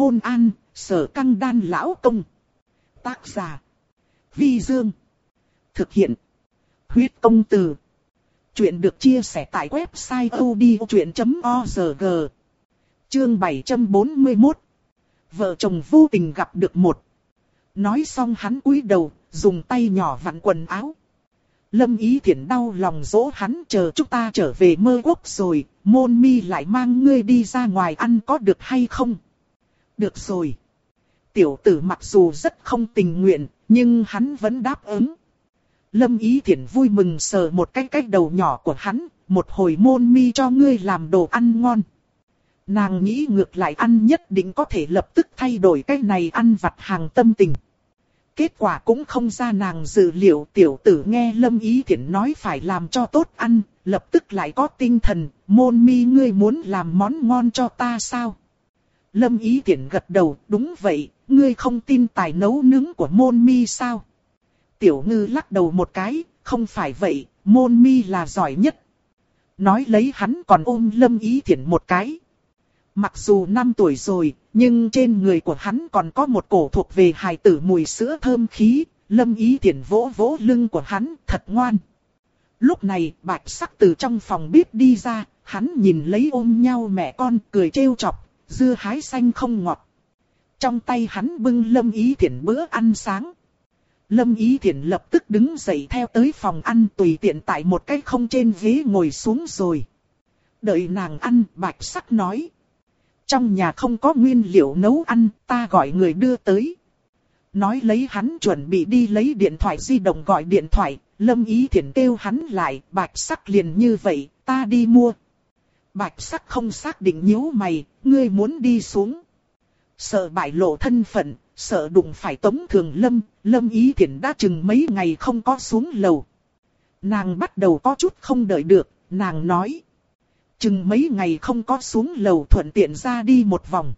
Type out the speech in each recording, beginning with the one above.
Hôn an, sở căng đan lão công. Tác giả. Vi Dương. Thực hiện. Huyết công từ. Chuyện được chia sẻ tại website odchuyện.org. Chương 741. Vợ chồng vô tình gặp được một. Nói xong hắn cúi đầu, dùng tay nhỏ vặn quần áo. Lâm Ý Thiển đau lòng dỗ hắn chờ chúng ta trở về mơ quốc rồi, môn mi lại mang ngươi đi ra ngoài ăn có được hay không? Được rồi. Tiểu tử mặc dù rất không tình nguyện, nhưng hắn vẫn đáp ứng. Lâm Ý Thiển vui mừng sờ một cái cái đầu nhỏ của hắn, một hồi môn mi cho ngươi làm đồ ăn ngon. Nàng nghĩ ngược lại ăn nhất định có thể lập tức thay đổi cái này ăn vặt hàng tâm tình. Kết quả cũng không ra nàng dự liệu tiểu tử nghe Lâm Ý Thiển nói phải làm cho tốt ăn, lập tức lại có tinh thần, môn mi ngươi muốn làm món ngon cho ta sao? Lâm Ý Thiển gật đầu, đúng vậy, ngươi không tin tài nấu nướng của môn mi sao? Tiểu ngư lắc đầu một cái, không phải vậy, môn mi là giỏi nhất. Nói lấy hắn còn ôm Lâm Ý Thiển một cái. Mặc dù 5 tuổi rồi, nhưng trên người của hắn còn có một cổ thuộc về hài tử mùi sữa thơm khí, lâm ý thiển vỗ vỗ lưng của hắn, thật ngoan. Lúc này, bạch sắc từ trong phòng bếp đi ra, hắn nhìn lấy ôm nhau mẹ con, cười trêu chọc, dưa hái xanh không ngọt. Trong tay hắn bưng lâm ý Thiển bữa ăn sáng. Lâm ý Thiển lập tức đứng dậy theo tới phòng ăn tùy tiện tại một cái không trên ghế ngồi xuống rồi. Đợi nàng ăn, bạch sắc nói. Trong nhà không có nguyên liệu nấu ăn, ta gọi người đưa tới. Nói lấy hắn chuẩn bị đi lấy điện thoại di động gọi điện thoại, lâm ý Thiển kêu hắn lại, bạch sắc liền như vậy, ta đi mua. Bạch sắc không xác định nhíu mày, ngươi muốn đi xuống. Sợ bại lộ thân phận, sợ đụng phải tống thường lâm, lâm ý thiện đã chừng mấy ngày không có xuống lầu. Nàng bắt đầu có chút không đợi được, nàng nói. Chừng mấy ngày không có xuống lầu thuận tiện ra đi một vòng.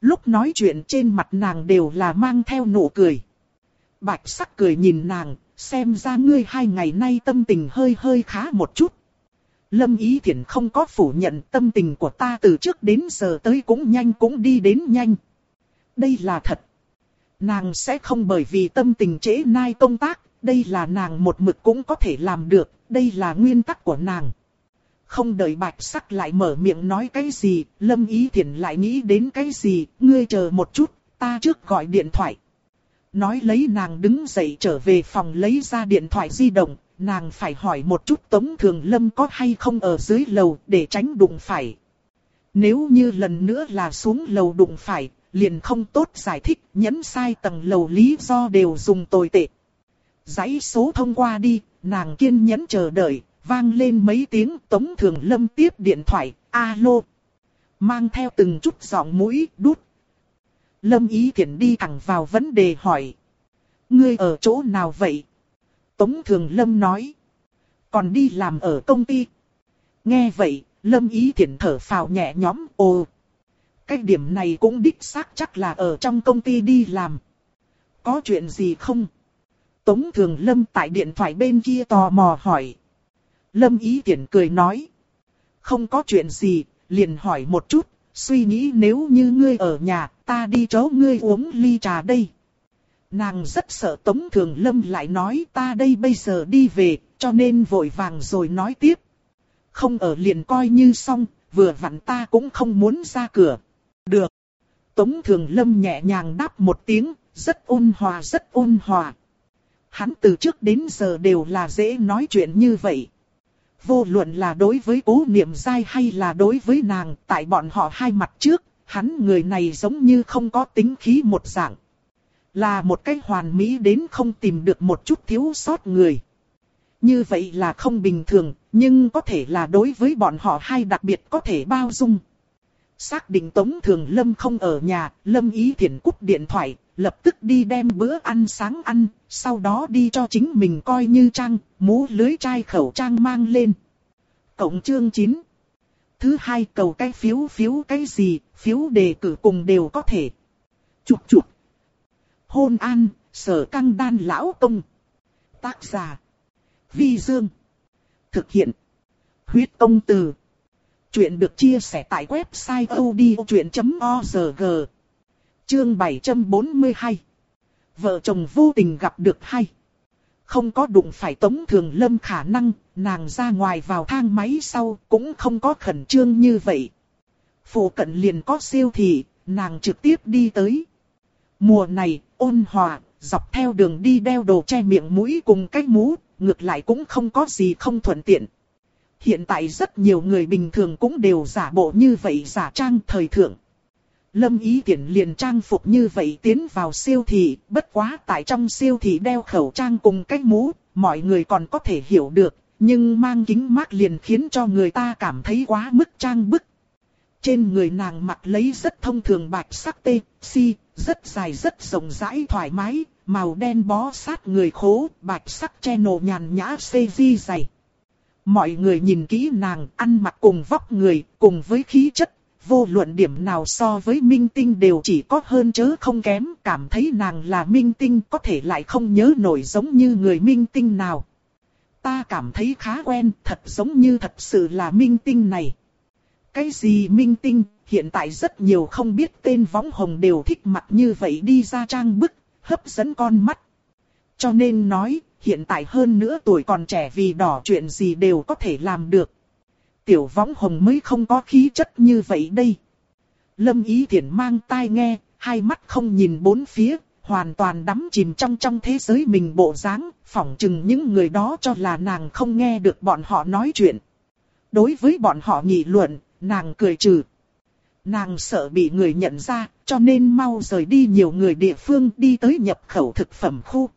Lúc nói chuyện trên mặt nàng đều là mang theo nụ cười. Bạch sắc cười nhìn nàng, xem ra ngươi hai ngày nay tâm tình hơi hơi khá một chút. Lâm Ý Thiển không có phủ nhận tâm tình của ta từ trước đến giờ tới cũng nhanh cũng đi đến nhanh. Đây là thật. Nàng sẽ không bởi vì tâm tình trễ nai công tác, đây là nàng một mực cũng có thể làm được, đây là nguyên tắc của nàng. Không đợi bạch sắc lại mở miệng nói cái gì, lâm ý Thiển lại nghĩ đến cái gì, ngươi chờ một chút, ta trước gọi điện thoại. Nói lấy nàng đứng dậy trở về phòng lấy ra điện thoại di động, nàng phải hỏi một chút Tống Thường Lâm có hay không ở dưới lầu để tránh đụng phải. Nếu như lần nữa là xuống lầu đụng phải, liền không tốt giải thích, nhấn sai tầng lầu lý do đều dùng tồi tệ. Giấy số thông qua đi, nàng kiên nhẫn chờ đợi, vang lên mấy tiếng Tống Thường Lâm tiếp điện thoại, alo. Mang theo từng chút giọng mũi, đút. Lâm Ý thiện đi thẳng vào vấn đề hỏi. Ngươi ở chỗ nào vậy? Tống Thường Lâm nói. Còn đi làm ở công ty. Nghe vậy, Lâm Ý Thiển thở phào nhẹ nhõm, ồ. Cái điểm này cũng đích xác chắc là ở trong công ty đi làm. Có chuyện gì không? Tống Thường Lâm tại điện thoại bên kia tò mò hỏi. Lâm Ý Tiễn cười nói. Không có chuyện gì, liền hỏi một chút, suy nghĩ nếu như ngươi ở nhà, ta đi chỗ ngươi uống ly trà đây. Nàng rất sợ Tống Thường Lâm lại nói ta đây bây giờ đi về, cho nên vội vàng rồi nói tiếp. Không ở liền coi như xong, vừa vặn ta cũng không muốn ra cửa. Được. Tống Thường Lâm nhẹ nhàng đáp một tiếng, rất ôn hòa rất ôn hòa. Hắn từ trước đến giờ đều là dễ nói chuyện như vậy. Vô luận là đối với cố niệm dai hay là đối với nàng, tại bọn họ hai mặt trước, hắn người này giống như không có tính khí một dạng. Là một cái hoàn mỹ đến không tìm được một chút thiếu sót người. Như vậy là không bình thường, nhưng có thể là đối với bọn họ hai đặc biệt có thể bao dung. Xác định Tống Thường Lâm không ở nhà, Lâm Ý Thiển cúp điện thoại, lập tức đi đem bữa ăn sáng ăn, sau đó đi cho chính mình coi như trang, mũ lưới chai khẩu trang mang lên. Cộng chương 9 Thứ hai cầu cái phiếu phiếu cái gì, phiếu đề cử cùng đều có thể. Chụp chụp. Hôn an, sở căng đan lão công. Tác giả. Vi Dương. Thực hiện. Huyết công từ. Chuyện được chia sẻ tại website odchuyện.org Chương 742 Vợ chồng vô tình gặp được hay. Không có đụng phải Tống Thường Lâm khả năng, nàng ra ngoài vào thang máy sau cũng không có khẩn trương như vậy. Phủ cận liền có siêu thị, nàng trực tiếp đi tới. Mùa này, ôn hòa, dọc theo đường đi đeo đồ che miệng mũi cùng cái mũ, ngược lại cũng không có gì không thuận tiện. Hiện tại rất nhiều người bình thường cũng đều giả bộ như vậy giả trang thời thượng. Lâm ý tiện liền trang phục như vậy tiến vào siêu thị, bất quá tại trong siêu thị đeo khẩu trang cùng cái mũ, mọi người còn có thể hiểu được, nhưng mang kính mát liền khiến cho người ta cảm thấy quá mức trang bức. Trên người nàng mặc lấy rất thông thường bạch sắc tê, si, rất dài rất rộng rãi thoải mái, màu đen bó sát người khố, bạch sắc che nổ nhàn nhã xê di dày. Mọi người nhìn kỹ nàng ăn mặc cùng vóc người, cùng với khí chất, vô luận điểm nào so với minh tinh đều chỉ có hơn chớ không kém, cảm thấy nàng là minh tinh có thể lại không nhớ nổi giống như người minh tinh nào. Ta cảm thấy khá quen, thật giống như thật sự là minh tinh này. Cái gì minh tinh, hiện tại rất nhiều không biết tên võng hồng đều thích mặt như vậy đi ra trang bức, hấp dẫn con mắt. Cho nên nói, hiện tại hơn nữa tuổi còn trẻ vì đỏ chuyện gì đều có thể làm được. Tiểu võng hồng mới không có khí chất như vậy đây. Lâm ý thiện mang tai nghe, hai mắt không nhìn bốn phía, hoàn toàn đắm chìm trong trong thế giới mình bộ dáng, phỏng chừng những người đó cho là nàng không nghe được bọn họ nói chuyện. Đối với bọn họ nghị luận, nàng cười trừ. Nàng sợ bị người nhận ra, cho nên mau rời đi nhiều người địa phương đi tới nhập khẩu thực phẩm khu.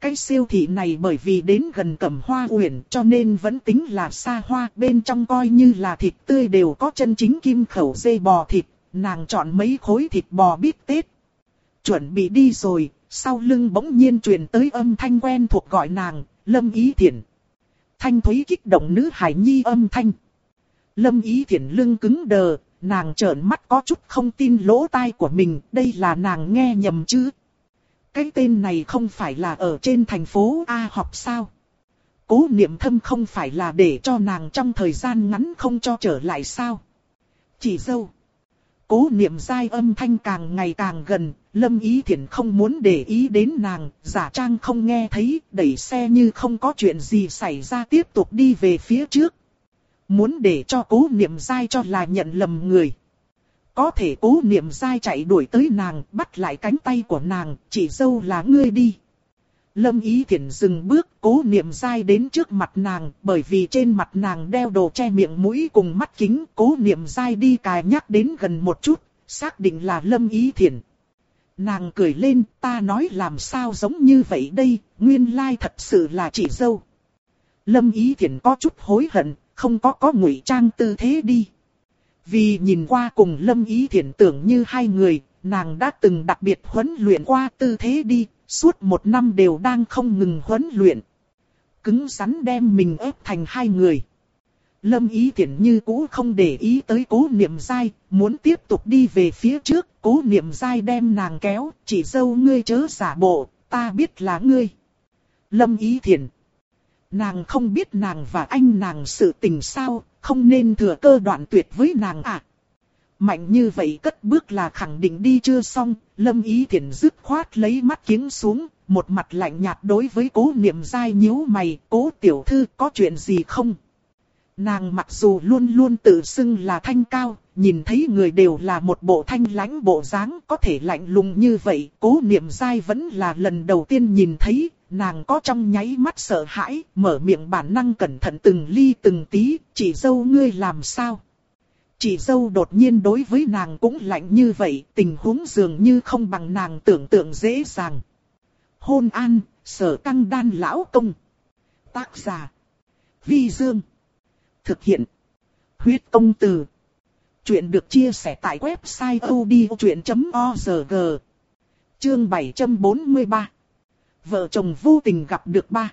Cái siêu thị này bởi vì đến gần cẩm hoa uyển cho nên vẫn tính là xa hoa, bên trong coi như là thịt tươi đều có chân chính kim khẩu dê bò thịt, nàng chọn mấy khối thịt bò bít tết. Chuẩn bị đi rồi, sau lưng bỗng nhiên truyền tới âm thanh quen thuộc gọi nàng, Lâm Ý Thiển. Thanh thúy kích động nữ hải nhi âm thanh. Lâm Ý Thiển lưng cứng đờ, nàng trợn mắt có chút không tin lỗ tai của mình, đây là nàng nghe nhầm chứ. Cái tên này không phải là ở trên thành phố A học sao? Cố niệm thâm không phải là để cho nàng trong thời gian ngắn không cho trở lại sao? Chỉ dâu. Cố niệm dai âm thanh càng ngày càng gần, lâm ý thiện không muốn để ý đến nàng, giả trang không nghe thấy, đẩy xe như không có chuyện gì xảy ra tiếp tục đi về phía trước. Muốn để cho cố niệm dai cho là nhận lầm người. Có thể cố niệm dai chạy đuổi tới nàng, bắt lại cánh tay của nàng, chỉ dâu là ngươi đi. Lâm Ý Thiển dừng bước, cố niệm dai đến trước mặt nàng, bởi vì trên mặt nàng đeo đồ che miệng mũi cùng mắt kính, cố niệm dai đi cài nhắc đến gần một chút, xác định là Lâm Ý Thiển. Nàng cười lên, ta nói làm sao giống như vậy đây, nguyên lai thật sự là chị dâu. Lâm Ý Thiển có chút hối hận, không có có ngụy trang tư thế đi. Vì nhìn qua cùng Lâm Ý Thiển tưởng như hai người, nàng đã từng đặc biệt huấn luyện qua tư thế đi, suốt một năm đều đang không ngừng huấn luyện. Cứng rắn đem mình ép thành hai người. Lâm Ý Thiển như cũ không để ý tới cố niệm dai, muốn tiếp tục đi về phía trước, cố niệm dai đem nàng kéo, chỉ dâu ngươi chớ giả bộ, ta biết là ngươi. Lâm Ý Thiển Nàng không biết nàng và anh nàng sự tình sao, không nên thừa cơ đoạn tuyệt với nàng à. Mạnh như vậy cất bước là khẳng định đi chưa xong, lâm ý thiện dứt khoát lấy mắt kiếng xuống, một mặt lạnh nhạt đối với cố niệm dai nhíu mày, cố tiểu thư có chuyện gì không? Nàng mặc dù luôn luôn tự xưng là thanh cao, nhìn thấy người đều là một bộ thanh lãnh bộ dáng có thể lạnh lùng như vậy, cố niệm dai vẫn là lần đầu tiên nhìn thấy, nàng có trong nháy mắt sợ hãi, mở miệng bản năng cẩn thận từng ly từng tí, chỉ dâu ngươi làm sao? Chỉ dâu đột nhiên đối với nàng cũng lạnh như vậy, tình huống dường như không bằng nàng tưởng tượng dễ dàng. Hôn an, sở căng đan lão công. Tác giả. Vi Dương. Thực hiện. Huyết công từ. Chuyện được chia sẻ tại website odchuyện.org. Chương 743 vợ chồng vô tình gặp được ba.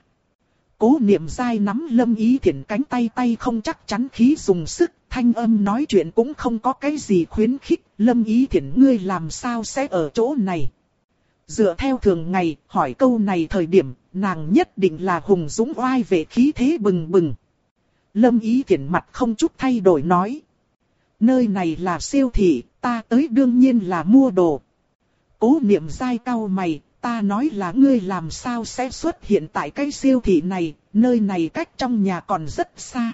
Cố niệm dai nắm lâm ý thiện cánh tay tay không chắc chắn khí dùng sức, thanh âm nói chuyện cũng không có cái gì khuyến khích, lâm ý thiện ngươi làm sao sẽ ở chỗ này. Dựa theo thường ngày, hỏi câu này thời điểm, nàng nhất định là hùng dũng oai về khí thế bừng bừng. Lâm ý thiện mặt không chút thay đổi nói. Nơi này là siêu thị, ta tới đương nhiên là mua đồ. Cố niệm dai cao mày, ta nói là ngươi làm sao sẽ xuất hiện tại cái siêu thị này, nơi này cách trong nhà còn rất xa.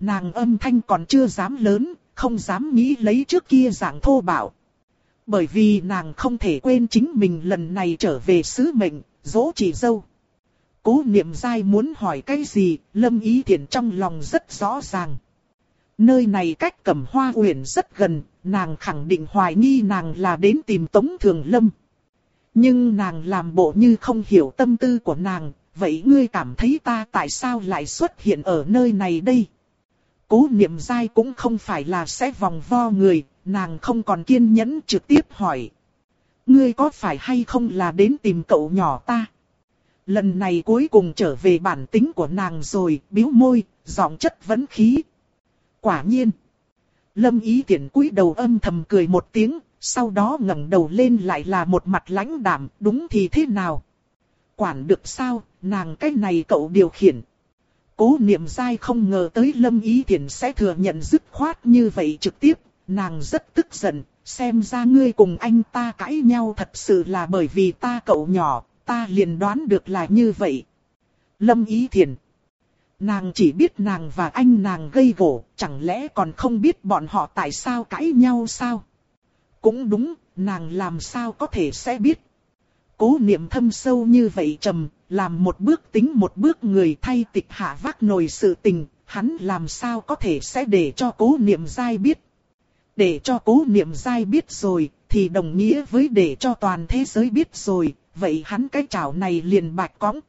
Nàng âm thanh còn chưa dám lớn, không dám nghĩ lấy trước kia dạng thô bạo. Bởi vì nàng không thể quên chính mình lần này trở về sứ mệnh, dỗ chỉ dâu. Cố niệm dai muốn hỏi cái gì, lâm ý thiện trong lòng rất rõ ràng. Nơi này cách cẩm hoa uyển rất gần, nàng khẳng định hoài nghi nàng là đến tìm Tống Thường Lâm. Nhưng nàng làm bộ như không hiểu tâm tư của nàng, vậy ngươi cảm thấy ta tại sao lại xuất hiện ở nơi này đây? Cố niệm dai cũng không phải là sẽ vòng vo người, nàng không còn kiên nhẫn trực tiếp hỏi. Ngươi có phải hay không là đến tìm cậu nhỏ ta? Lần này cuối cùng trở về bản tính của nàng rồi, biếu môi, giọng chất vấn khí. Quả nhiên. Lâm ý tiện cúi đầu âm thầm cười một tiếng, sau đó ngẩng đầu lên lại là một mặt lãnh đạm, đúng thì thế nào? Quản được sao, nàng cái này cậu điều khiển. Cố niệm dai không ngờ tới lâm ý thiện sẽ thừa nhận dứt khoát như vậy trực tiếp, nàng rất tức giận, xem ra ngươi cùng anh ta cãi nhau thật sự là bởi vì ta cậu nhỏ, ta liền đoán được là như vậy. Lâm ý thiện. Nàng chỉ biết nàng và anh nàng gây gỗ, chẳng lẽ còn không biết bọn họ tại sao cãi nhau sao? Cũng đúng, nàng làm sao có thể sẽ biết. Cố niệm thâm sâu như vậy trầm, làm một bước tính một bước người thay tịch hạ vác nồi sự tình, hắn làm sao có thể sẽ để cho cố niệm dai biết. Để cho cố niệm dai biết rồi, thì đồng nghĩa với để cho toàn thế giới biết rồi, vậy hắn cái chảo này liền bạch cõng.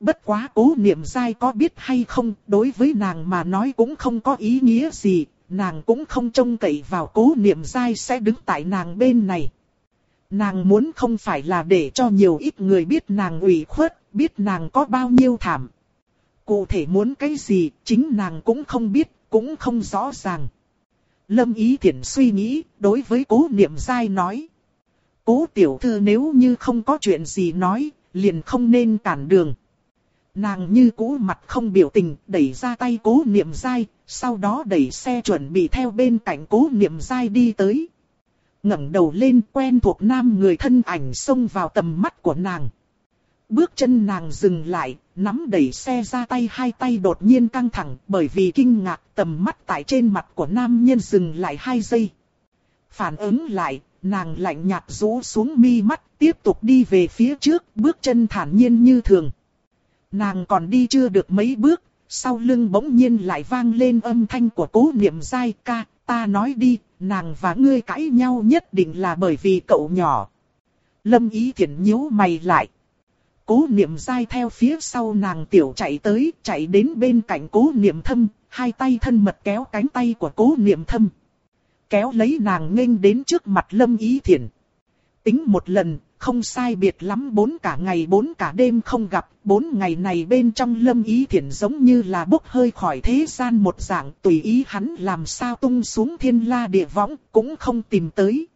Bất quá cố niệm dai có biết hay không, đối với nàng mà nói cũng không có ý nghĩa gì, nàng cũng không trông cậy vào cố niệm dai sẽ đứng tại nàng bên này. Nàng muốn không phải là để cho nhiều ít người biết nàng ủy khuất, biết nàng có bao nhiêu thảm. Cụ thể muốn cái gì, chính nàng cũng không biết, cũng không rõ ràng. Lâm Ý Thiển suy nghĩ, đối với cố niệm dai nói. Cố tiểu thư nếu như không có chuyện gì nói, liền không nên cản đường. Nàng như cũ mặt không biểu tình, đẩy ra tay cố niệm dai, sau đó đẩy xe chuẩn bị theo bên cạnh cố niệm dai đi tới. ngẩng đầu lên quen thuộc nam người thân ảnh xông vào tầm mắt của nàng. Bước chân nàng dừng lại, nắm đẩy xe ra tay hai tay đột nhiên căng thẳng bởi vì kinh ngạc tầm mắt tại trên mặt của nam nhân dừng lại hai giây. Phản ứng lại, nàng lạnh nhạt rũ xuống mi mắt, tiếp tục đi về phía trước, bước chân thản nhiên như thường. Nàng còn đi chưa được mấy bước, sau lưng bỗng nhiên lại vang lên âm thanh của cố niệm dai ca, ta nói đi, nàng và ngươi cãi nhau nhất định là bởi vì cậu nhỏ. Lâm ý thiện nhíu mày lại. Cố niệm dai theo phía sau nàng tiểu chạy tới, chạy đến bên cạnh cố niệm thâm, hai tay thân mật kéo cánh tay của cố niệm thâm. Kéo lấy nàng nghênh đến trước mặt lâm ý thiện. Tính một lần, không sai biệt lắm bốn cả ngày bốn cả đêm không gặp, bốn ngày này bên trong lâm ý thiện giống như là bốc hơi khỏi thế gian một dạng tùy ý hắn làm sao tung xuống thiên la địa võng, cũng không tìm tới.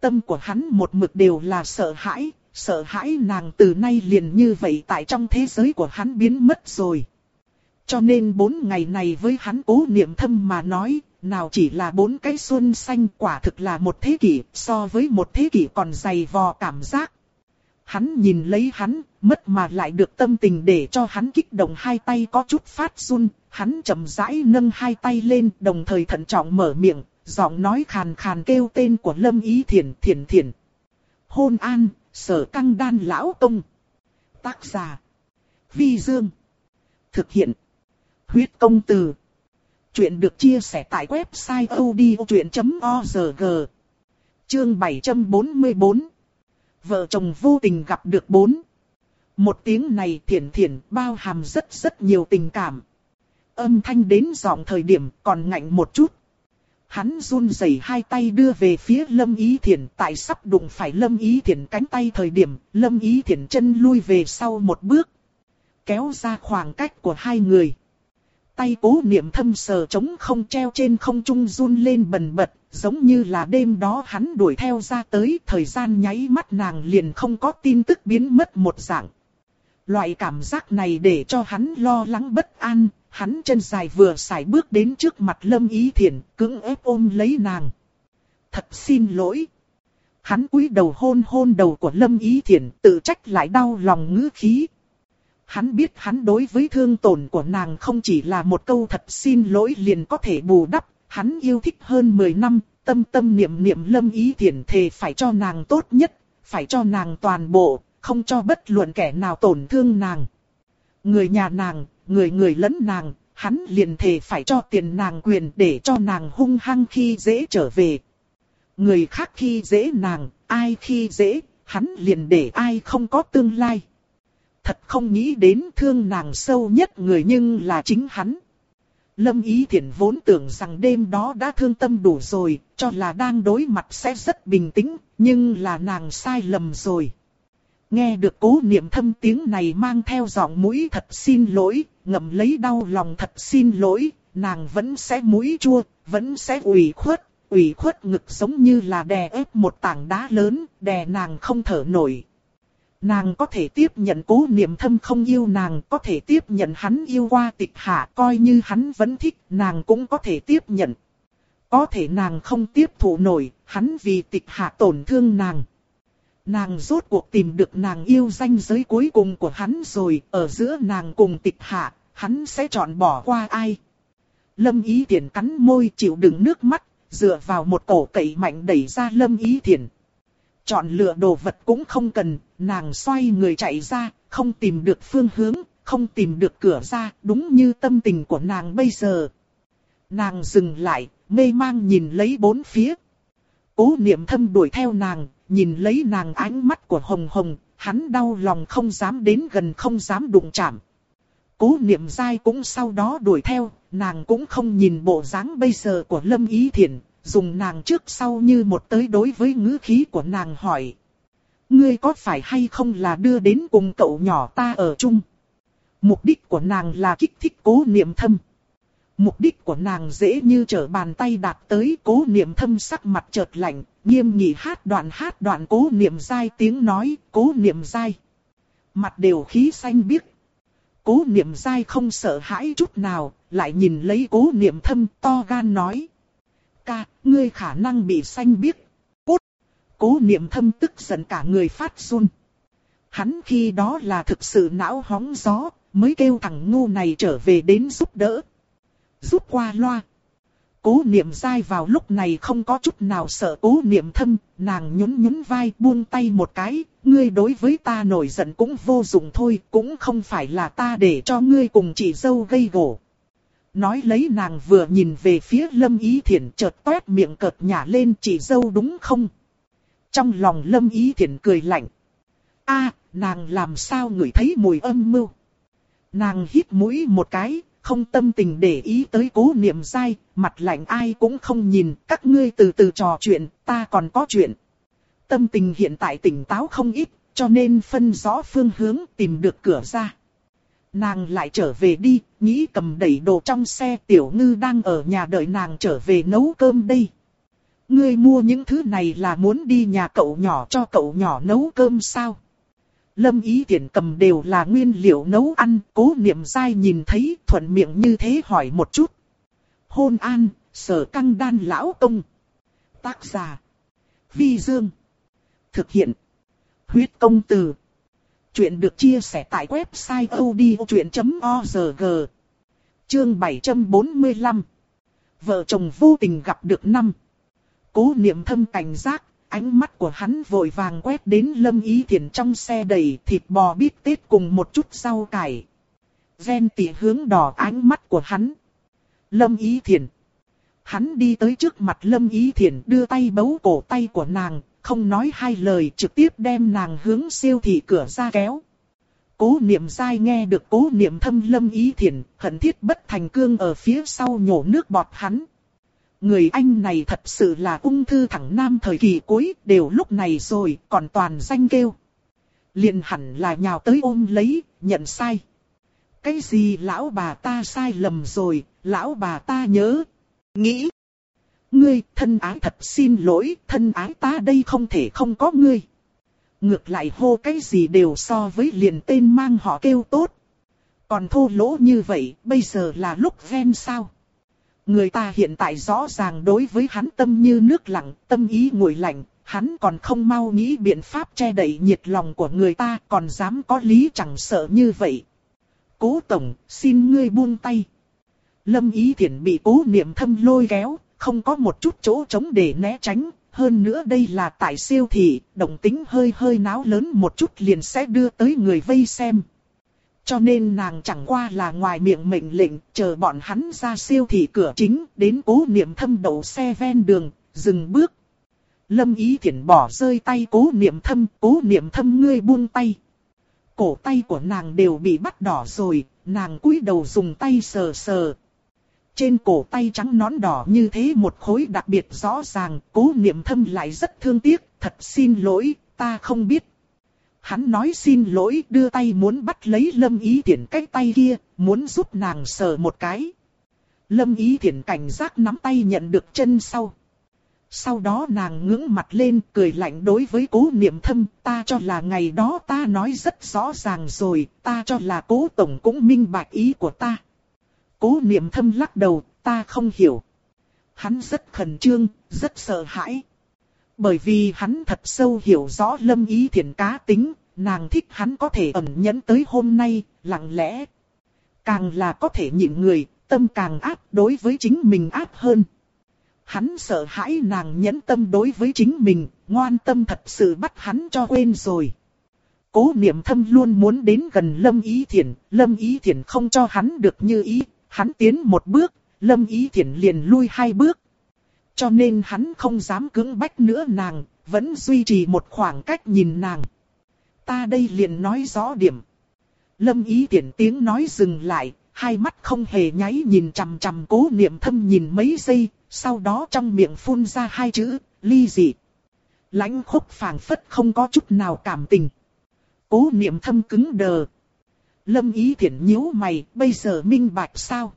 Tâm của hắn một mực đều là sợ hãi, sợ hãi nàng từ nay liền như vậy tại trong thế giới của hắn biến mất rồi. Cho nên bốn ngày này với hắn cố niệm thâm mà nói, nào chỉ là bốn cái xuân xanh quả thực là một thế kỷ, so với một thế kỷ còn dày vò cảm giác. Hắn nhìn lấy hắn, mất mà lại được tâm tình để cho hắn kích động hai tay có chút phát run, hắn chậm rãi nâng hai tay lên, đồng thời thận trọng mở miệng, giọng nói khàn khàn kêu tên của Lâm Ý Thiển, Thiển Thiển. Hôn an, sở căng đan lão công. Tác giả. Vi Dương. Thực hiện. Huyết công từ. Chuyện được chia sẻ tại website odchuyện.org. Chương 744. Vợ chồng vô tình gặp được bốn. Một tiếng này thiển thiển bao hàm rất rất nhiều tình cảm. Âm thanh đến giọng thời điểm còn ngạnh một chút. Hắn run rẩy hai tay đưa về phía Lâm Ý Thiển, tại sắp đụng phải Lâm Ý Thiển cánh tay thời điểm, Lâm Ý Thiển chân lui về sau một bước. Kéo ra khoảng cách của hai người. Tay cố niệm thâm sờ trống không treo trên không trung run lên bần bật, giống như là đêm đó hắn đuổi theo ra tới thời gian nháy mắt nàng liền không có tin tức biến mất một dạng. Loại cảm giác này để cho hắn lo lắng bất an, hắn chân dài vừa xài bước đến trước mặt lâm ý thiện, cứng ép ôm lấy nàng. Thật xin lỗi. hắn cúi đầu hôn hôn đầu của Lâm Ý Thiển tự trách lại đau lòng ngữ khí. Hắn biết hắn đối với thương tổn của nàng không chỉ là một câu thật xin lỗi liền có thể bù đắp, hắn yêu thích hơn 10 năm, tâm tâm niệm niệm Lâm Ý Thiển thề phải cho nàng tốt nhất, phải cho nàng toàn bộ, không cho bất luận kẻ nào tổn thương nàng. Người nhà nàng, người người lẫn nàng, hắn liền thề phải cho tiền nàng quyền để cho nàng hung hăng khi dễ trở về. Người khác khi dễ nàng, ai khi dễ, hắn liền để ai không có tương lai. Thật không nghĩ đến thương nàng sâu nhất người nhưng là chính hắn. Lâm Ý Thiển vốn tưởng rằng đêm đó đã thương tâm đủ rồi, cho là đang đối mặt sẽ rất bình tĩnh, nhưng là nàng sai lầm rồi. Nghe được cố niệm thâm tiếng này mang theo giọng mũi thật xin lỗi, ngậm lấy đau lòng thật xin lỗi, nàng vẫn sẽ mũi chua, vẫn sẽ ủy khuất, ủy khuất ngực giống như là đè ép một tảng đá lớn, đè nàng không thở nổi. Nàng có thể tiếp nhận cố niệm thâm không yêu nàng, có thể tiếp nhận hắn yêu qua tịch hạ, coi như hắn vẫn thích, nàng cũng có thể tiếp nhận. Có thể nàng không tiếp thụ nổi, hắn vì tịch hạ tổn thương nàng. Nàng rốt cuộc tìm được nàng yêu danh giới cuối cùng của hắn rồi, ở giữa nàng cùng tịch hạ, hắn sẽ chọn bỏ qua ai. Lâm ý thiển cắn môi chịu đựng nước mắt, dựa vào một cổ cậy mạnh đẩy ra lâm ý thiển Chọn lựa đồ vật cũng không cần, nàng xoay người chạy ra, không tìm được phương hướng, không tìm được cửa ra, đúng như tâm tình của nàng bây giờ. Nàng dừng lại, mê mang nhìn lấy bốn phía. Cố niệm thâm đuổi theo nàng, nhìn lấy nàng ánh mắt của hồng hồng, hắn đau lòng không dám đến gần không dám đụng chạm. Cố niệm dai cũng sau đó đuổi theo, nàng cũng không nhìn bộ dáng bây giờ của Lâm Ý Thiển, dùng nàng trước sau như một tới đối với ngữ khí của nàng hỏi. Ngươi có phải hay không là đưa đến cùng cậu nhỏ ta ở chung? Mục đích của nàng là kích thích cố niệm thâm. Mục đích của nàng dễ như trở bàn tay đạt tới cố niệm thâm sắc mặt chợt lạnh, nghiêm nghị hát đoạn hát đoạn cố niệm dai tiếng nói, cố niệm dai. Mặt đều khí xanh biếc. Cố niệm dai không sợ hãi chút nào, lại nhìn lấy cố niệm thâm to gan nói. Ca, ngươi khả năng bị xanh biếc. Cút! Cố niệm thâm tức giận cả người phát run. Hắn khi đó là thực sự não hóng gió, mới kêu thằng ngu này trở về đến giúp đỡ. Giúp qua loa. Cố niệm dai vào lúc này không có chút nào sợ cố niệm thâm, nàng nhún nhún vai buông tay một cái, ngươi đối với ta nổi giận cũng vô dụng thôi, cũng không phải là ta để cho ngươi cùng chị dâu gây gổ. Nói lấy nàng vừa nhìn về phía lâm ý thiển chợt toét miệng cợt nhả lên chị dâu đúng không? Trong lòng lâm ý thiển cười lạnh. a nàng làm sao ngửi thấy mùi âm mưu? Nàng hít mũi một cái, không tâm tình để ý tới cố niệm dai, mặt lạnh ai cũng không nhìn, các ngươi từ từ trò chuyện, ta còn có chuyện. Tâm tình hiện tại tỉnh táo không ít, cho nên phân rõ phương hướng tìm được cửa ra. Nàng lại trở về đi, nghĩ cầm đẩy đồ trong xe tiểu ngư đang ở nhà đợi nàng trở về nấu cơm đây. Ngươi mua những thứ này là muốn đi nhà cậu nhỏ cho cậu nhỏ nấu cơm sao? Lâm ý tiện cầm đều là nguyên liệu nấu ăn, cố niệm dai nhìn thấy thuận miệng như thế hỏi một chút. Hôn an, sở căng đan lão công. Tác giả. Vi Dương. Thực hiện. Huyết công từ. Chuyện được chia sẻ tại website odchuyện.org. Chương 745. Vợ chồng vô tình gặp được năm. Cố niệm thâm cảnh giác, ánh mắt của hắn vội vàng quét đến lâm ý thiền trong xe đầy thịt bò bít tết cùng một chút rau cải. Ven tỉ hướng đỏ ánh mắt của hắn. Lâm ý thiền. Hắn đi tới trước mặt lâm ý thiền đưa tay bấu cổ tay của nàng, không nói hai lời trực tiếp đem nàng hướng siêu thị cửa ra kéo. Cố niệm dai nghe được cố niệm thâm lâm ý thiện, hận thiết bất thành cương ở phía sau nhổ nước bọt hắn. Người anh này thật sự là ung thư thẳng nam thời kỳ cuối, đều lúc này rồi, còn toàn danh kêu. liền hẳn là nhào tới ôm lấy, nhận sai. Cái gì lão bà ta sai lầm rồi, lão bà ta nhớ. Nghĩ. Ngươi, thân ái thật xin lỗi, thân ái ta đây không thể không có ngươi. Ngược lại hô cái gì đều so với liền tên mang họ kêu tốt. Còn thô lỗ như vậy, bây giờ là lúc ven sao? Người ta hiện tại rõ ràng đối với hắn tâm như nước lặng, tâm ý nguội lạnh, hắn còn không mau nghĩ biện pháp che đậy nhiệt lòng của người ta, còn dám có lý chẳng sợ như vậy. Cố tổng, xin ngươi buông tay. Lâm Ý Thiển bị cố niệm thâm lôi kéo, không có một chút chỗ trống để né tránh. Hơn nữa đây là tại siêu thị, động tính hơi hơi náo lớn một chút liền sẽ đưa tới người vây xem. Cho nên nàng chẳng qua là ngoài miệng mệnh lệnh, chờ bọn hắn ra siêu thị cửa chính, đến cố niệm thâm đậu xe ven đường, dừng bước. Lâm Ý thiện bỏ rơi tay cố niệm thâm, cố niệm thâm ngươi buông tay. Cổ tay của nàng đều bị bắt đỏ rồi, nàng cúi đầu dùng tay sờ sờ. Trên cổ tay trắng nón đỏ như thế một khối đặc biệt rõ ràng, cố niệm thâm lại rất thương tiếc, thật xin lỗi, ta không biết. Hắn nói xin lỗi đưa tay muốn bắt lấy Lâm Ý tiện cái tay kia, muốn giúp nàng sờ một cái. Lâm Ý Thiển cảnh giác nắm tay nhận được chân sau. Sau đó nàng ngưỡng mặt lên cười lạnh đối với cố niệm thâm, ta cho là ngày đó ta nói rất rõ ràng rồi, ta cho là cố tổng cũng minh bạch ý của ta. Cố niệm thâm lắc đầu, ta không hiểu. Hắn rất khẩn trương, rất sợ hãi. Bởi vì hắn thật sâu hiểu rõ lâm ý thiện cá tính, nàng thích hắn có thể ẩn nhẫn tới hôm nay, lặng lẽ. Càng là có thể nhịn người, tâm càng áp đối với chính mình áp hơn. Hắn sợ hãi nàng nhẫn tâm đối với chính mình, ngoan tâm thật sự bắt hắn cho quên rồi. Cố niệm thâm luôn muốn đến gần Lâm Ý Thiển, Lâm Ý Thiển không cho hắn được như ý, hắn tiến một bước, Lâm Ý Thiển liền lui hai bước. Cho nên hắn không dám cưỡng bách nữa nàng, vẫn duy trì một khoảng cách nhìn nàng. Ta đây liền nói rõ điểm. Lâm Ý Thiển tiếng nói dừng lại, hai mắt không hề nháy nhìn chằm chằm cố niệm thâm nhìn mấy giây, sau đó trong miệng phun ra hai chữ, ly dị. Lãnh khúc phảng phất không có chút nào cảm tình. Cố niệm thâm cứng đờ. Lâm ý thiện nhíu mày, bây giờ minh bạch sao?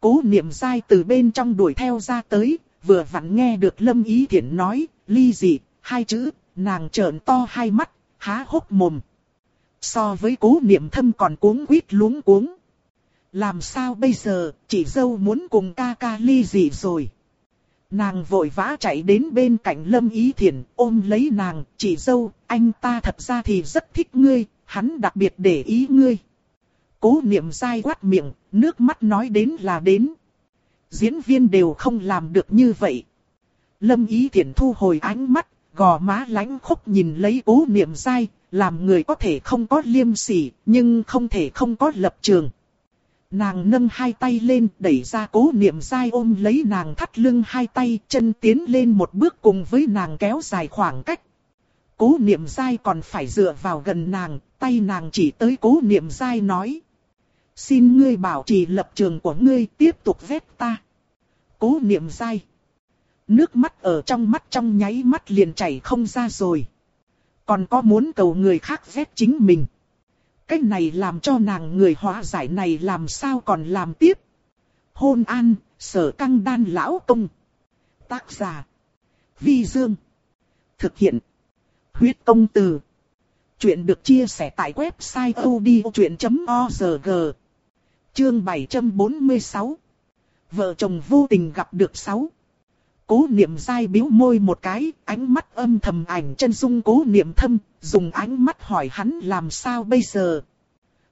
Cố niệm dai từ bên trong đuổi theo ra tới, vừa vặn nghe được Lâm ý thiện nói, ly dị, hai chữ, nàng trợn to hai mắt, há hốc mồm. So với cố niệm thâm còn cuống quýt luống cuống. Làm sao bây giờ, chị dâu muốn cùng ca ca ly dị rồi. Nàng vội vã chạy đến bên cạnh Lâm Ý Thiển, ôm lấy nàng, chị dâu, anh ta thật ra thì rất thích ngươi, hắn đặc biệt để ý ngươi. Cố niệm dai quát miệng, nước mắt nói đến là đến. Diễn viên đều không làm được như vậy. Lâm Ý Thiển thu hồi ánh mắt, gò má lánh khúc nhìn lấy cố niệm dai, làm người có thể không có liêm sỉ, nhưng không thể không có lập trường. Nàng nâng hai tay lên đẩy ra cố niệm dai ôm lấy nàng thắt lưng hai tay chân tiến lên một bước cùng với nàng kéo dài khoảng cách. Cố niệm dai còn phải dựa vào gần nàng, tay nàng chỉ tới cố niệm dai nói. Xin ngươi bảo trì lập trường của ngươi tiếp tục vét ta. Cố niệm dai. Nước mắt ở trong mắt trong nháy mắt liền chảy không ra rồi. Còn có muốn cầu người khác vét chính mình. Cái này làm cho nàng người hóa giải này làm sao còn làm tiếp. Hôn an, sở căng đan lão công. Tác giả. Vi Dương. Thực hiện. Huyết công từ. Chuyện được chia sẻ tại website odchuyện.org. Chương 746. Vợ chồng vô tình gặp được sáu. Cố niệm dai biếu môi một cái, ánh mắt âm thầm ảnh chân dung cố niệm thâm, dùng ánh mắt hỏi hắn làm sao bây giờ.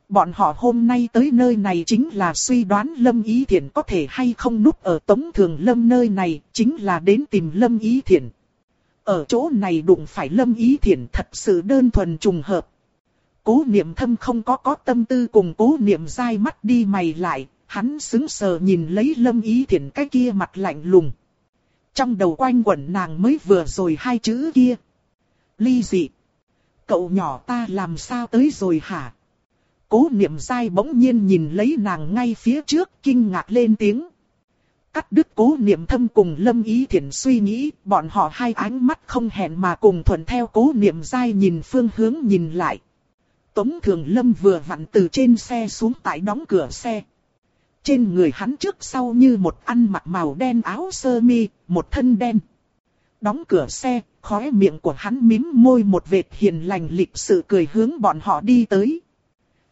Bọn họ hôm nay tới nơi này chính là suy đoán Lâm Ý Thiển có thể hay không núp ở Tống Thường Lâm nơi này, chính là đến tìm Lâm Ý Thiển. Ở chỗ này đụng phải Lâm Ý Thiển thật sự đơn thuần trùng hợp. Cố niệm thâm không có có tâm tư cùng cố niệm dai mắt đi mày lại, hắn xứng sờ nhìn lấy Lâm Ý Thiển cái kia mặt lạnh lùng. Trong đầu quanh quẩn nàng mới vừa rồi hai chữ kia. Ly dị. Cậu nhỏ ta làm sao tới rồi hả? Cố niệm dai bỗng nhiên nhìn lấy nàng ngay phía trước kinh ngạc lên tiếng. Cắt đứt cố niệm thâm cùng lâm ý thiện suy nghĩ, bọn họ hai ánh mắt không hẹn mà cùng thuận theo cố niệm dai nhìn phương hướng nhìn lại. Tống thường lâm vừa vặn từ trên xe xuống tại đóng cửa xe. Trên người hắn trước sau như một ăn mặc màu đen áo sơ mi, một thân đen. Đóng cửa xe, khóe miệng của hắn mím môi một vệt hiền lành lịch sự cười hướng bọn họ đi tới.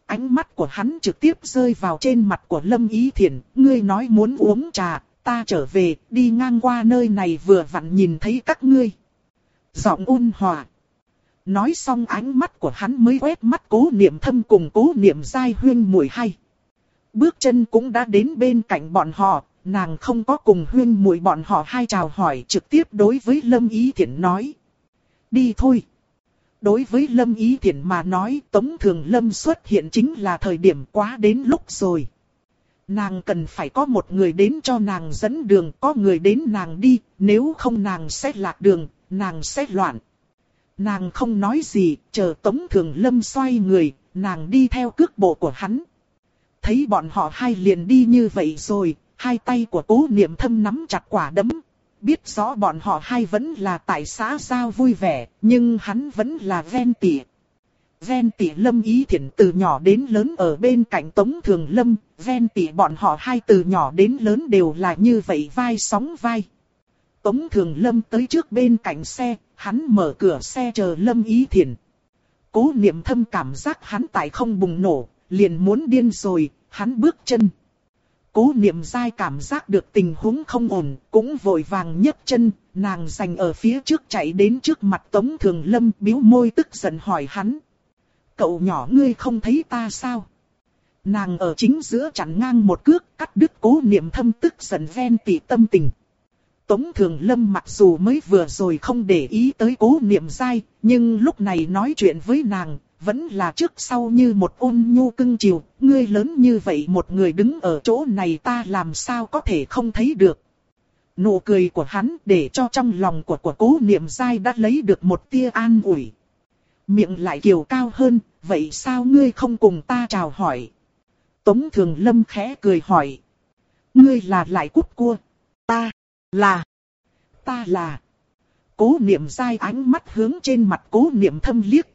Ánh mắt của hắn trực tiếp rơi vào trên mặt của Lâm Ý Thiển, ngươi nói muốn uống trà, ta trở về, đi ngang qua nơi này vừa vặn nhìn thấy các ngươi. Giọng ôn hòa. Nói xong ánh mắt của hắn mới quét mắt cố niệm thâm cùng cố niệm dai huyên mùi hay. Bước chân cũng đã đến bên cạnh bọn họ, nàng không có cùng huyên mùi bọn họ hai chào hỏi trực tiếp đối với Lâm Ý Thiển nói. Đi thôi. Đối với Lâm Ý Thiển mà nói Tống Thường Lâm xuất hiện chính là thời điểm quá đến lúc rồi. Nàng cần phải có một người đến cho nàng dẫn đường, có người đến nàng đi, nếu không nàng sẽ lạc đường, nàng sẽ loạn. Nàng không nói gì, chờ Tống Thường Lâm xoay người, nàng đi theo cước bộ của hắn. Thấy bọn họ hai liền đi như vậy rồi, hai tay của cố niệm thâm nắm chặt quả đấm. Biết rõ bọn họ hai vẫn là tại xã giao vui vẻ, nhưng hắn vẫn là ven tỉa. Ven tỉ lâm ý thiện từ nhỏ đến lớn ở bên cạnh Tống Thường Lâm, ven tỉ bọn họ hai từ nhỏ đến lớn đều là như vậy vai sóng vai. Tống Thường Lâm tới trước bên cạnh xe, hắn mở cửa xe chờ Lâm Ý Thiển. Cố niệm thâm cảm giác hắn tại không bùng nổ, liền muốn điên rồi, hắn bước chân. Cố niệm dai cảm giác được tình huống không ổn, cũng vội vàng nhấc chân, nàng giành ở phía trước chạy đến trước mặt Tống Thường Lâm biếu môi tức giận hỏi hắn. Cậu nhỏ ngươi không thấy ta sao? Nàng ở chính giữa chặn ngang một cước, cắt đứt cố niệm thâm tức giận ven tỉ tâm tình. Tống Thường Lâm mặc dù mới vừa rồi không để ý tới cố niệm dai, nhưng lúc này nói chuyện với nàng, vẫn là trước sau như một ôn nhu cưng chiều, ngươi lớn như vậy một người đứng ở chỗ này ta làm sao có thể không thấy được. Nụ cười của hắn để cho trong lòng của của cố niệm dai đã lấy được một tia an ủi. Miệng lại kiều cao hơn, vậy sao ngươi không cùng ta chào hỏi? Tống Thường Lâm khẽ cười hỏi. Ngươi là lại cút cua. Ta, là, ta là. Cố niệm dai ánh mắt hướng trên mặt cố niệm thâm liếc.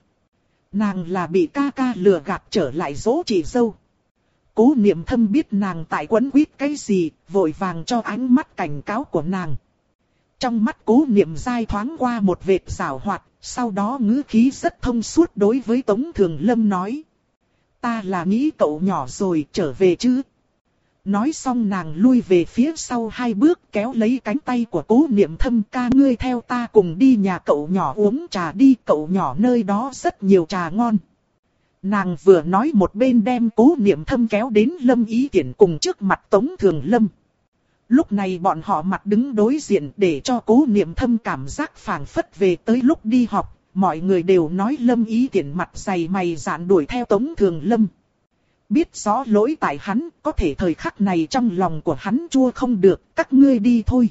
Nàng là bị ca ca lừa gạt trở lại dỗ chị dâu. Cố niệm thâm biết nàng tại quấn quýt cái gì, vội vàng cho ánh mắt cảnh cáo của nàng. Trong mắt cố niệm dai thoáng qua một vệt rào hoạt, sau đó ngữ khí rất thông suốt đối với Tống Thường Lâm nói. Ta là nghĩ cậu nhỏ rồi trở về chứ. Nói xong nàng lui về phía sau hai bước kéo lấy cánh tay của cố niệm thâm ca ngươi theo ta cùng đi nhà cậu nhỏ uống trà đi cậu nhỏ nơi đó rất nhiều trà ngon. Nàng vừa nói một bên đem cố niệm thâm kéo đến lâm ý tiện cùng trước mặt tống thường lâm. Lúc này bọn họ mặt đứng đối diện để cho cố niệm thâm cảm giác phảng phất về tới lúc đi học, mọi người đều nói lâm ý tiện mặt dày mày dạn đuổi theo tống thường lâm. Biết rõ lỗi tại hắn, có thể thời khắc này trong lòng của hắn chua không được, các ngươi đi thôi.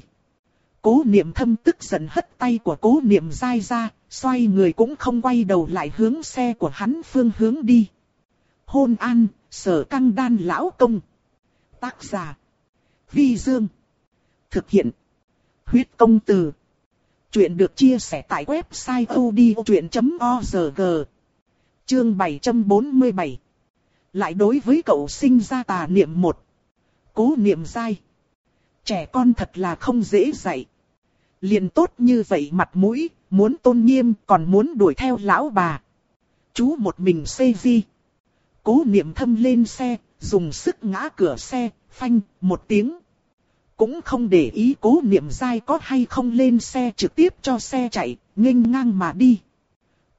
Cố niệm thâm tức giận hất tay của cố niệm dai ra, xoay người cũng không quay đầu lại hướng xe của hắn phương hướng đi. Hôn an, sở căng đan lão công. Tác giả. Vi Dương. Thực hiện. Huyết công từ. Chuyện được chia sẻ tại website odchuyện.org. Chương 747 lại đối với cậu sinh ra tà niệm một. Cố niệm dai. Trẻ con thật là không dễ dạy. Liền tốt như vậy mặt mũi, muốn tôn nghiêm còn muốn đuổi theo lão bà. Chú một mình xê di. Cố niệm thâm lên xe, dùng sức ngã cửa xe, phanh, một tiếng. Cũng không để ý cố niệm dai có hay không lên xe trực tiếp cho xe chạy, nghênh ngang mà đi.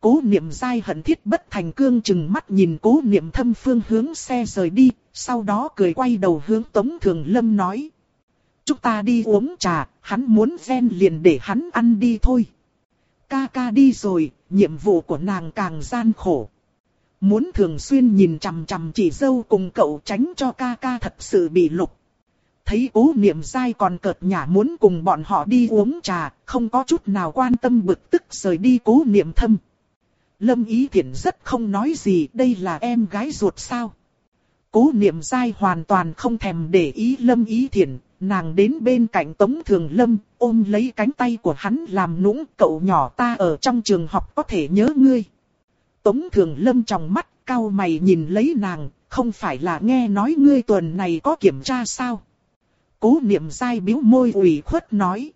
Cố niệm dai hận thiết bất thành cương chừng mắt nhìn cố niệm thâm phương hướng xe rời đi, sau đó cười quay đầu hướng Tống Thường Lâm nói. Chúng ta đi uống trà, hắn muốn ven liền để hắn ăn đi thôi. Ca ca đi rồi, nhiệm vụ của nàng càng gian khổ. Muốn thường xuyên nhìn chằm chằm chỉ dâu cùng cậu tránh cho ca ca thật sự bị lục. Thấy cố niệm dai còn cợt nhả muốn cùng bọn họ đi uống trà, không có chút nào quan tâm bực tức rời đi cố niệm thâm. Lâm Ý Thiển rất không nói gì, đây là em gái ruột sao. Cố niệm dai hoàn toàn không thèm để ý Lâm Ý Thiển, nàng đến bên cạnh Tống Thường Lâm, ôm lấy cánh tay của hắn làm nũng cậu nhỏ ta ở trong trường học có thể nhớ ngươi. Tống Thường Lâm trong mắt, cao mày nhìn lấy nàng, không phải là nghe nói ngươi tuần này có kiểm tra sao. Cố niệm dai biếu môi ủy khuất nói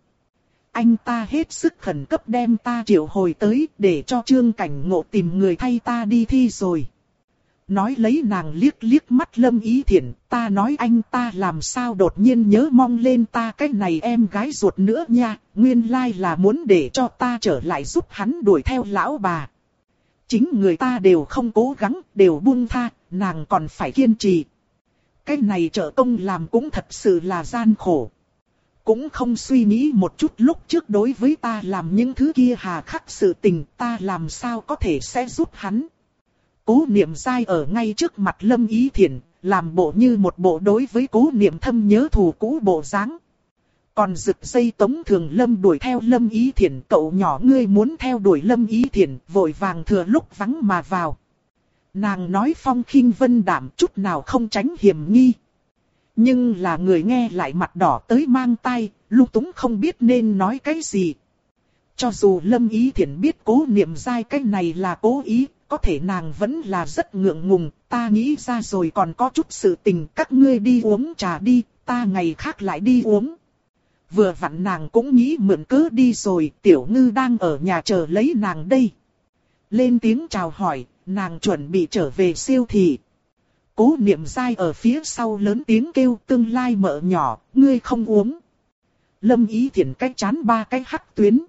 anh ta hết sức khẩn cấp đem ta triệu hồi tới để cho trương cảnh ngộ tìm người thay ta đi thi rồi. nói lấy nàng liếc liếc mắt lâm ý thiện, ta nói anh ta làm sao đột nhiên nhớ mong lên ta cái này em gái ruột nữa nha, nguyên lai là muốn để cho ta trở lại giúp hắn đuổi theo lão bà. Chính người ta đều không cố gắng, đều buông tha, nàng còn phải kiên trì. Cái này trợ công làm cũng thật sự là gian khổ. Cũng không suy nghĩ một chút lúc trước đối với ta làm những thứ kia hà khắc sự tình ta làm sao có thể sẽ giúp hắn. Cố niệm dai ở ngay trước mặt lâm ý thiện, làm bộ như một bộ đối với cố niệm thâm nhớ thù cũ bộ dáng. Còn rực dây tống thường lâm đuổi theo lâm ý thiền cậu nhỏ ngươi muốn theo đuổi lâm ý thiền vội vàng thừa lúc vắng mà vào. Nàng nói phong khinh vân đảm chút nào không tránh hiểm nghi. Nhưng là người nghe lại mặt đỏ tới mang tay, lung túng không biết nên nói cái gì. Cho dù lâm ý thiền biết cố niệm dai cái này là cố ý, có thể nàng vẫn là rất ngượng ngùng, ta nghĩ ra rồi còn có chút sự tình các ngươi đi uống trà đi, ta ngày khác lại đi uống. Vừa vặn nàng cũng nghĩ mượn cớ đi rồi, tiểu ngư đang ở nhà chờ lấy nàng đây. Lên tiếng chào hỏi, nàng chuẩn bị trở về siêu thị. Cố niệm dai ở phía sau lớn tiếng kêu tương lai mợ nhỏ, ngươi không uống. Lâm ý thiện cách chán ba cái hắc tuyến.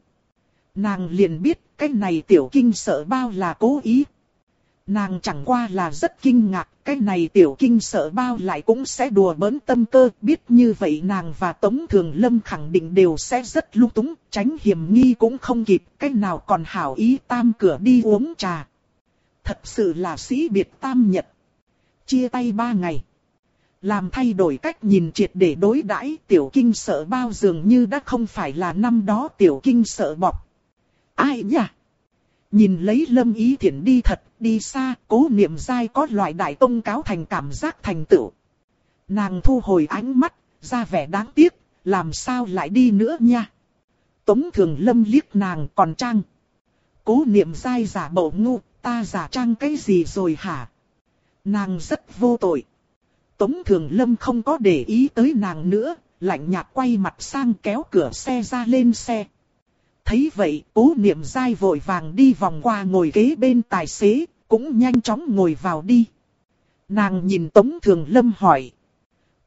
Nàng liền biết cái này tiểu kinh sợ bao là cố ý. Nàng chẳng qua là rất kinh ngạc, cái này tiểu kinh sợ bao lại cũng sẽ đùa bỡn tâm cơ, biết như vậy nàng và Tống Thường Lâm khẳng định đều sẽ rất lung túng, tránh hiểm nghi cũng không kịp, cái nào còn hảo ý tam cửa đi uống trà. Thật sự là sĩ biệt tam nhật. Chia tay ba ngày. Làm thay đổi cách nhìn triệt để đối đãi tiểu kinh sợ bao dường như đã không phải là năm đó tiểu kinh sợ bọc. Ai nhỉ? Nhìn lấy lâm ý thiện đi thật, đi xa, cố niệm dai có loại đại tông cáo thành cảm giác thành tựu. Nàng thu hồi ánh mắt, ra vẻ đáng tiếc, làm sao lại đi nữa nha. Tống thường lâm liếc nàng còn trang. Cố niệm dai giả bộ ngu, ta giả trang cái gì rồi hả? Nàng rất vô tội. Tống thường lâm không có để ý tới nàng nữa, lạnh nhạt quay mặt sang kéo cửa xe ra lên xe. Thấy vậy, cố niệm dai vội vàng đi vòng qua ngồi kế bên tài xế, cũng nhanh chóng ngồi vào đi. Nàng nhìn Tống Thường Lâm hỏi.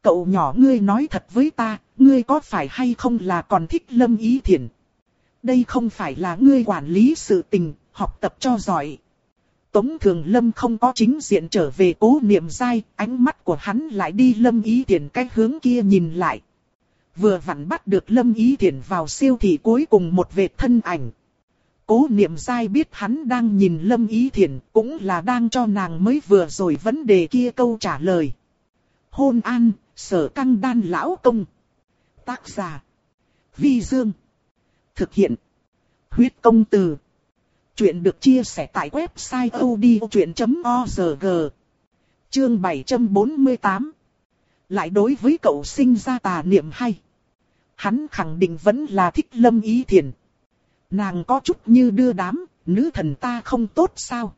Cậu nhỏ ngươi nói thật với ta, ngươi có phải hay không là còn thích Lâm Ý Thiển? Đây không phải là ngươi quản lý sự tình, học tập cho giỏi. Tống Thường Lâm không có chính diện trở về cố niệm dai, ánh mắt của hắn lại đi Lâm Ý Thiển cách hướng kia nhìn lại vừa vặn bắt được Lâm Ý Thiển vào siêu thị cuối cùng một vệt thân ảnh. Cố niệm sai biết hắn đang nhìn Lâm Ý Thiển cũng là đang cho nàng mới vừa rồi vấn đề kia câu trả lời. Hôn an, sở căng đan lão công. Tác giả. Vi Dương. Thực hiện. Huyết công từ. Chuyện được chia sẻ tại website odchuyện.org. Chương 748. Lại đối với cậu sinh ra tà niệm hay. Hắn khẳng định vẫn là thích lâm ý thiền. Nàng có chút như đưa đám, nữ thần ta không tốt sao?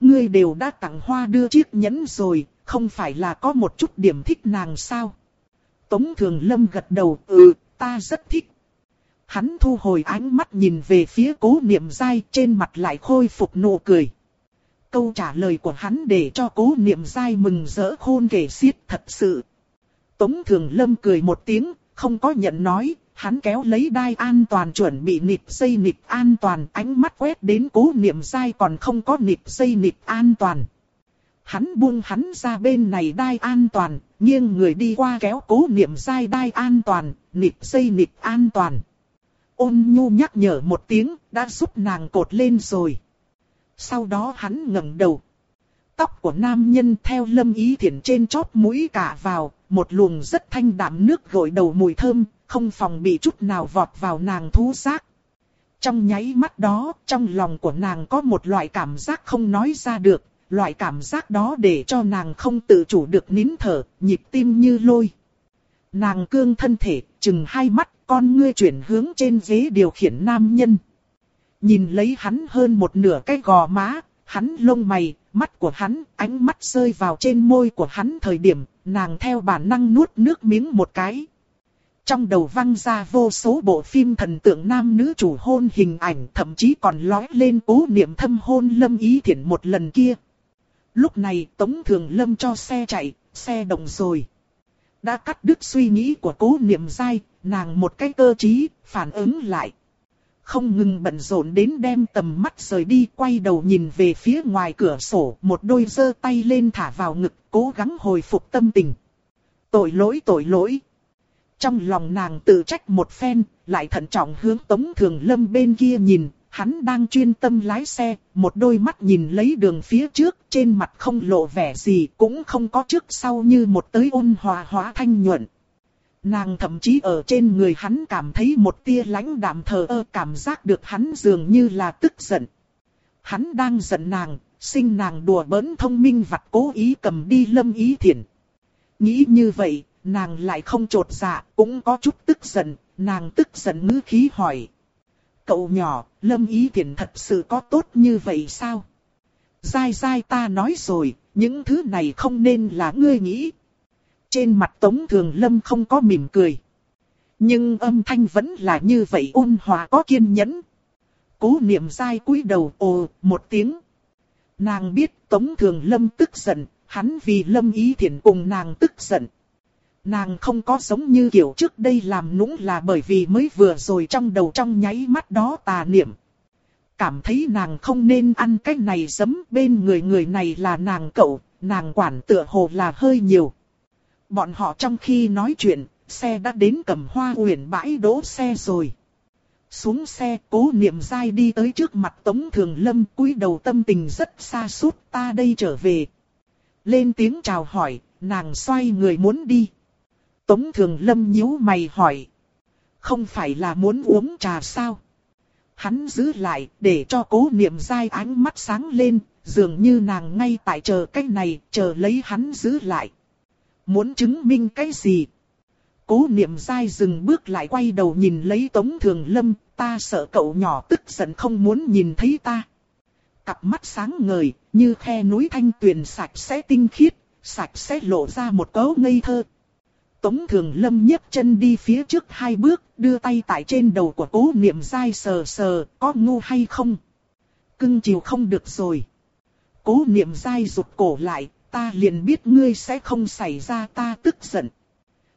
Ngươi đều đã tặng hoa đưa chiếc nhẫn rồi, không phải là có một chút điểm thích nàng sao? Tống Thường Lâm gật đầu, ừ, ta rất thích. Hắn thu hồi ánh mắt nhìn về phía cố niệm dai trên mặt lại khôi phục nụ cười. Câu trả lời của hắn để cho cố niệm dai mừng rỡ khôn kể xiết thật sự. Tống Thường Lâm cười một tiếng, không có nhận nói, hắn kéo lấy đai an toàn chuẩn bị nịp dây nịp an toàn, ánh mắt quét đến cố niệm sai còn không có nịp dây nịp an toàn. Hắn buông hắn ra bên này đai an toàn, nghiêng người đi qua kéo cố niệm sai đai an toàn, nịp dây nịp an toàn. Ôn nhu nhắc nhở một tiếng, đã giúp nàng cột lên rồi. Sau đó hắn ngẩng đầu. Tóc của nam nhân theo lâm ý thiện trên chóp mũi cả vào, một luồng rất thanh đạm nước gội đầu mùi thơm, không phòng bị chút nào vọt vào nàng thú giác. Trong nháy mắt đó, trong lòng của nàng có một loại cảm giác không nói ra được, loại cảm giác đó để cho nàng không tự chủ được nín thở, nhịp tim như lôi. Nàng cương thân thể, chừng hai mắt, con ngươi chuyển hướng trên ghế điều khiển nam nhân. Nhìn lấy hắn hơn một nửa cái gò má, hắn lông mày, mắt của hắn, ánh mắt rơi vào trên môi của hắn thời điểm, nàng theo bản năng nuốt nước miếng một cái. Trong đầu văng ra vô số bộ phim thần tượng nam nữ chủ hôn hình ảnh thậm chí còn lói lên cố niệm thâm hôn lâm ý thiện một lần kia. Lúc này Tống Thường Lâm cho xe chạy, xe động rồi. Đã cắt đứt suy nghĩ của cố niệm dai, nàng một cái cơ trí, phản ứng lại. Không ngừng bận rộn đến đem tầm mắt rời đi quay đầu nhìn về phía ngoài cửa sổ, một đôi giơ tay lên thả vào ngực, cố gắng hồi phục tâm tình. Tội lỗi tội lỗi. Trong lòng nàng tự trách một phen, lại thận trọng hướng Tống Thường Lâm bên kia nhìn, hắn đang chuyên tâm lái xe, một đôi mắt nhìn lấy đường phía trước, trên mặt không lộ vẻ gì, cũng không có trước sau như một tới ôn hòa hóa thanh nhuận. Nàng thậm chí ở trên người hắn cảm thấy một tia lãnh đạm thờ ơ cảm giác được hắn dường như là tức giận. Hắn đang giận nàng, sinh nàng đùa bỡn thông minh vặt cố ý cầm đi lâm ý thiện. Nghĩ như vậy, nàng lại không trột dạ, cũng có chút tức giận, nàng tức giận ngữ khí hỏi. Cậu nhỏ, lâm ý thiện thật sự có tốt như vậy sao? Dai dai ta nói rồi, những thứ này không nên là ngươi nghĩ. Trên mặt Tống Thường Lâm không có mỉm cười. Nhưng âm thanh vẫn là như vậy ôn hòa có kiên nhẫn. Cố niệm dai cúi đầu ồ một tiếng. Nàng biết Tống Thường Lâm tức giận, hắn vì Lâm Ý Thiển cùng nàng tức giận. Nàng không có giống như kiểu trước đây làm nũng là bởi vì mới vừa rồi trong đầu trong nháy mắt đó tà niệm. Cảm thấy nàng không nên ăn cái này giấm bên người người này là nàng cậu, nàng quản tựa hồ là hơi nhiều. Bọn họ trong khi nói chuyện, xe đã đến cầm hoa huyền bãi đỗ xe rồi. Xuống xe, cố niệm dai đi tới trước mặt Tống Thường Lâm cúi đầu tâm tình rất xa suốt ta đây trở về. Lên tiếng chào hỏi, nàng xoay người muốn đi. Tống Thường Lâm nhíu mày hỏi. Không phải là muốn uống trà sao? Hắn giữ lại để cho cố niệm dai ánh mắt sáng lên, dường như nàng ngay tại chờ cách này, chờ lấy hắn giữ lại. Muốn chứng minh cái gì? Cố niệm dai dừng bước lại quay đầu nhìn lấy Tống Thường Lâm, ta sợ cậu nhỏ tức giận không muốn nhìn thấy ta. Cặp mắt sáng ngời, như khe núi thanh tuyền sạch sẽ tinh khiết, sạch sẽ lộ ra một cấu ngây thơ. Tống Thường Lâm nhấc chân đi phía trước hai bước, đưa tay tại trên đầu của cố niệm dai sờ sờ, có ngu hay không? Cưng chiều không được rồi. Cố niệm dai rụt cổ lại, ta liền biết ngươi sẽ không xảy ra ta tức giận.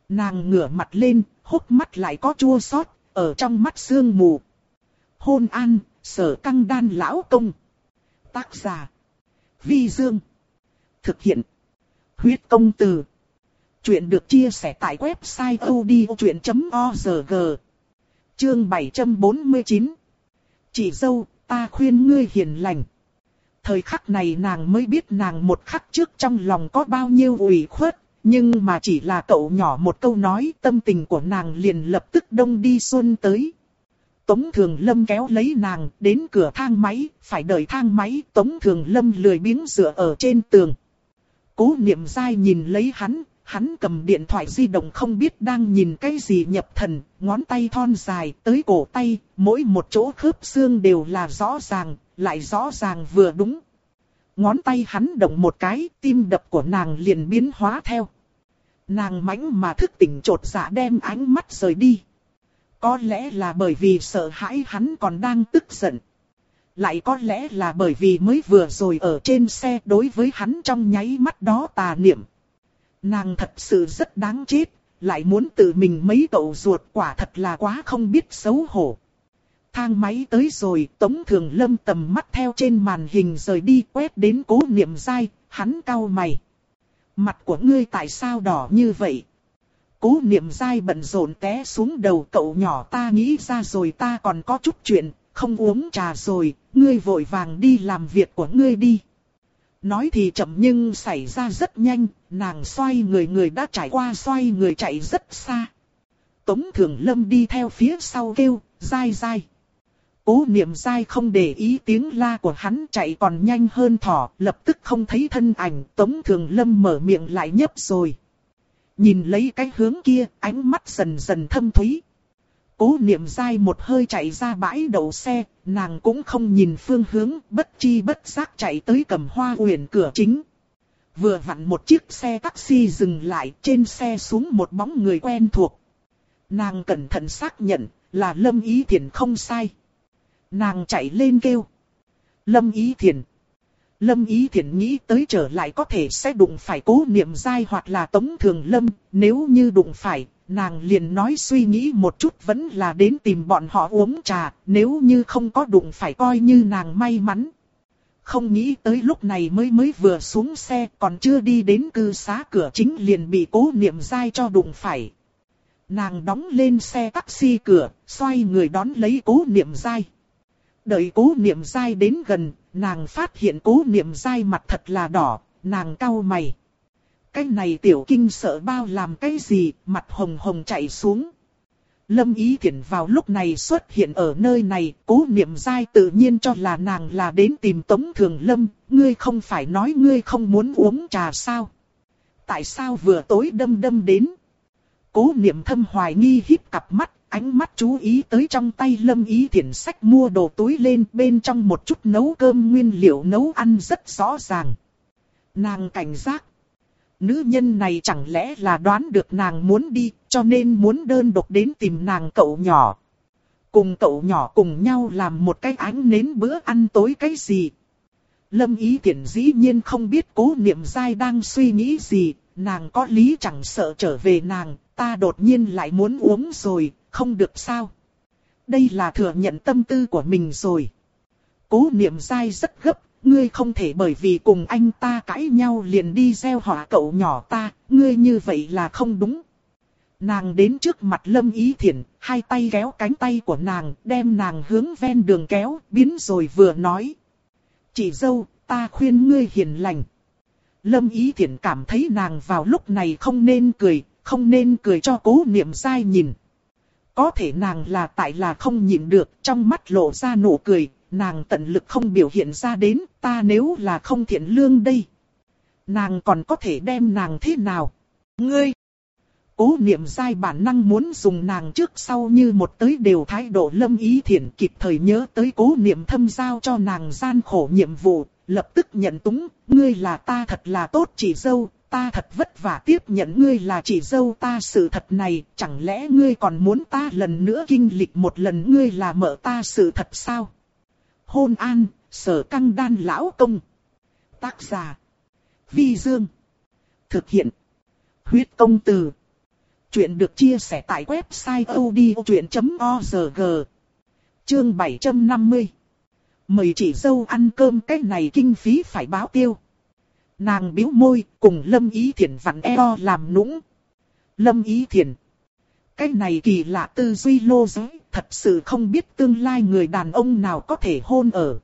Nàng ngửa mặt lên, hốc mắt lại có chua xót, ở trong mắt sương mù. Hôn an, sở căng đan lão công. Tác giả. Vi Dương. Thực hiện. Huyết công từ. Chuyện được chia sẻ tại website odchuyện.org. Chương 749. Chị dâu, ta khuyên ngươi hiền lành. Thời khắc này nàng mới biết nàng một khắc trước trong lòng có bao nhiêu ủy khuất, nhưng mà chỉ là cậu nhỏ một câu nói tâm tình của nàng liền lập tức đông đi xuân tới. Tống Thường Lâm kéo lấy nàng đến cửa thang máy, phải đợi thang máy, Tống Thường Lâm lười biếng dựa ở trên tường. Cố niệm dai nhìn lấy hắn, hắn cầm điện thoại di động không biết đang nhìn cái gì nhập thần, ngón tay thon dài tới cổ tay, mỗi một chỗ khớp xương đều là rõ ràng, lại rõ ràng vừa đúng. Ngón tay hắn động một cái, tim đập của nàng liền biến hóa theo. Nàng mãnh mà thức tỉnh trột dạ đem ánh mắt rời đi. Có lẽ là bởi vì sợ hãi hắn còn đang tức giận. Lại có lẽ là bởi vì mới vừa rồi ở trên xe đối với hắn trong nháy mắt đó tà niệm. Nàng thật sự rất đáng chết, lại muốn tự mình mấy cậu ruột quả thật là quá không biết xấu hổ. Thang máy tới rồi, Tống Thường Lâm tầm mắt theo trên màn hình rời đi quét đến cố niệm dai, hắn cau mày. Mặt của ngươi tại sao đỏ như vậy? Cố niệm dai bận rộn té xuống đầu cậu nhỏ ta nghĩ ra rồi ta còn có chút chuyện, không uống trà rồi, ngươi vội vàng đi làm việc của ngươi đi. Nói thì chậm nhưng xảy ra rất nhanh, nàng xoay người người đã trải qua xoay người chạy rất xa. Tống Thường Lâm đi theo phía sau kêu, dai dai. Cố niệm dai không để ý tiếng la của hắn chạy còn nhanh hơn thỏ, lập tức không thấy thân ảnh, Tống Thường Lâm mở miệng lại nhấp rồi. Nhìn lấy cái hướng kia, ánh mắt dần dần thâm thúy. Cố niệm dai một hơi chạy ra bãi đậu xe, nàng cũng không nhìn phương hướng, bất chi bất giác chạy tới cầm hoa huyền cửa chính. Vừa vặn một chiếc xe taxi dừng lại, trên xe xuống một bóng người quen thuộc. Nàng cẩn thận xác nhận, là Lâm Ý Thiển không sai. Nàng chạy lên kêu. Lâm Ý thiền Lâm Ý Thiển nghĩ tới trở lại có thể sẽ đụng phải cố niệm dai hoặc là tống thường lâm, nếu như đụng phải, nàng liền nói suy nghĩ một chút vẫn là đến tìm bọn họ uống trà, nếu như không có đụng phải coi như nàng may mắn. Không nghĩ tới lúc này mới mới vừa xuống xe còn chưa đi đến cư xá cửa chính liền bị cố niệm dai cho đụng phải. Nàng đóng lên xe taxi cửa, xoay người đón lấy cố niệm dai. Đợi cố niệm dai đến gần, nàng phát hiện cố niệm dai mặt thật là đỏ, nàng cau mày. Cái này tiểu kinh sợ bao làm cái gì, mặt hồng hồng chạy xuống. Lâm Ý Thiển vào lúc này xuất hiện ở nơi này, cố niệm dai tự nhiên cho là nàng là đến tìm Tống Thường Lâm, ngươi không phải nói ngươi không muốn uống trà sao? Tại sao vừa tối đâm đâm đến? Cố niệm thâm hoài nghi híp cặp mắt, ánh mắt chú ý tới trong tay Lâm Ý Thiển sách mua đồ túi lên bên trong một chút nấu cơm nguyên liệu nấu ăn rất rõ ràng. Nàng cảnh giác. Nữ nhân này chẳng lẽ là đoán được nàng muốn đi, cho nên muốn đơn độc đến tìm nàng cậu nhỏ. Cùng cậu nhỏ cùng nhau làm một cái ánh nến bữa ăn tối cái gì. Lâm ý thiển dĩ nhiên không biết cố niệm dai đang suy nghĩ gì, nàng có lý chẳng sợ trở về nàng, ta đột nhiên lại muốn uống rồi, không được sao. Đây là thừa nhận tâm tư của mình rồi. Cố niệm dai rất gấp, ngươi không thể bởi vì cùng anh ta cãi nhau liền đi gieo họa cậu nhỏ ta, ngươi như vậy là không đúng. Nàng đến trước mặt Lâm Ý Thiển, hai tay kéo cánh tay của nàng, đem nàng hướng ven đường kéo, biến rồi vừa nói. Chị dâu, ta khuyên ngươi hiền lành. Lâm Ý Thiển cảm thấy nàng vào lúc này không nên cười, không nên cười cho cố niệm sai nhìn. Có thể nàng là tại là không nhịn được, trong mắt lộ ra nụ cười, nàng tận lực không biểu hiện ra đến, ta nếu là không thiện lương đây. Nàng còn có thể đem nàng thế nào? Ngươi! Cố niệm dai bản năng muốn dùng nàng trước sau như một tới đều thái độ lâm ý thiện kịp thời nhớ tới cố niệm thâm giao cho nàng gian khổ nhiệm vụ, lập tức nhận túng, ngươi là ta thật là tốt chỉ dâu, ta thật vất vả tiếp nhận ngươi là chị dâu ta sự thật này, chẳng lẽ ngươi còn muốn ta lần nữa kinh lịch một lần ngươi là mợ ta sự thật sao? hôn an, sở căng đan lão công. Tác giả. Vi Dương. Thực hiện. Huyết công từ. Chuyện được chia sẻ tại website odchuyện.org. Chương 750. Mời chị dâu ăn cơm cái này kinh phí phải báo tiêu. Nàng biếu môi cùng Lâm Ý Thiển vặn eo làm nũng. Lâm Ý Thiển. Cái này kỳ lạ tư duy lô giới, thật sự không biết tương lai người đàn ông nào có thể hôn ở.